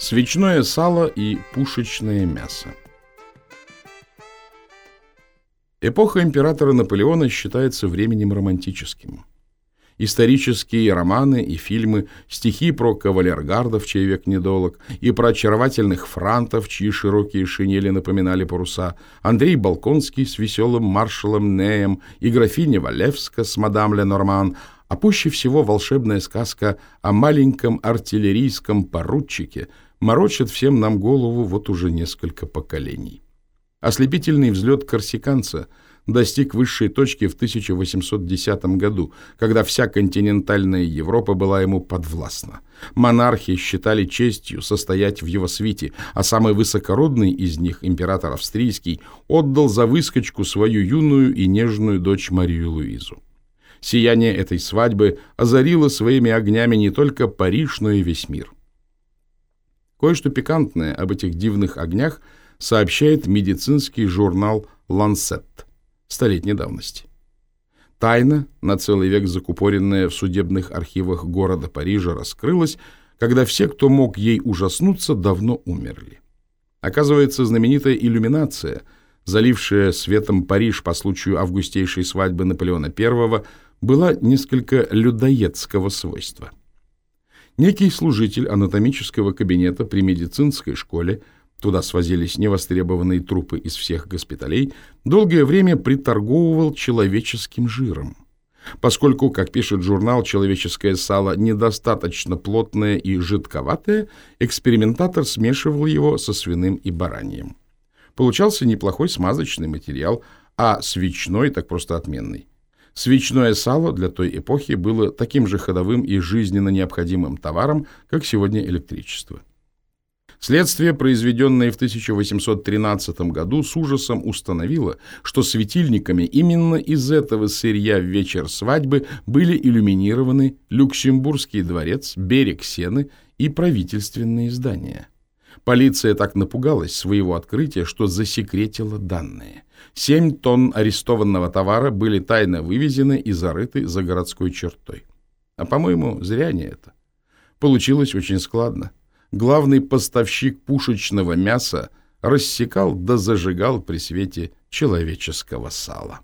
Свечное сало и пушечное мясо. Эпоха императора Наполеона считается временем романтическим. Исторические романы и фильмы, стихи про кавалергардов, чей век недолог, и про очаровательных франтов, чьи широкие шинели напоминали паруса, Андрей Балконский с веселым маршалом Неем и графиня Валевска с мадам Ленорман – а пуще всего волшебная сказка о маленьком артиллерийском поручике морочит всем нам голову вот уже несколько поколений. Ослепительный взлет корсиканца достиг высшей точки в 1810 году, когда вся континентальная Европа была ему подвластна. Монархи считали честью состоять в его свите, а самый высокородный из них, император австрийский, отдал за выскочку свою юную и нежную дочь Марию Луизу. Сияние этой свадьбы озарило своими огнями не только Париж, но и весь мир. Кое-что пикантное об этих дивных огнях сообщает медицинский журнал «Ланцет» столетней давности. Тайна, на целый век закупоренная в судебных архивах города Парижа, раскрылась, когда все, кто мог ей ужаснуться, давно умерли. Оказывается, знаменитая иллюминация, залившая светом Париж по случаю августейшей свадьбы Наполеона I, была несколько людоедского свойства. Некий служитель анатомического кабинета при медицинской школе, туда свозились невостребованные трупы из всех госпиталей, долгое время приторговывал человеческим жиром. Поскольку, как пишет журнал, человеческое сало недостаточно плотное и жидковатое, экспериментатор смешивал его со свиным и бараньем. Получался неплохой смазочный материал, а свечной так просто отменный. Свечное сало для той эпохи было таким же ходовым и жизненно необходимым товаром, как сегодня электричество. Следствие, произведенное в 1813 году, с ужасом установило, что светильниками именно из этого сырья в вечер свадьбы были иллюминированы Люксембургский дворец, берег Сены и правительственные здания. Полиция так напугалась своего открытия, что засекретила данные. Семь тонн арестованного товара были тайно вывезены и зарыты за городской чертой. А, по-моему, зря не это. Получилось очень складно. Главный поставщик пушечного мяса рассекал да зажигал при свете человеческого сала.